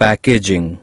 packaging.